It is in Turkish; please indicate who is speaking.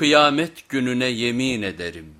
Speaker 1: Kıyamet gününe yemin ederim.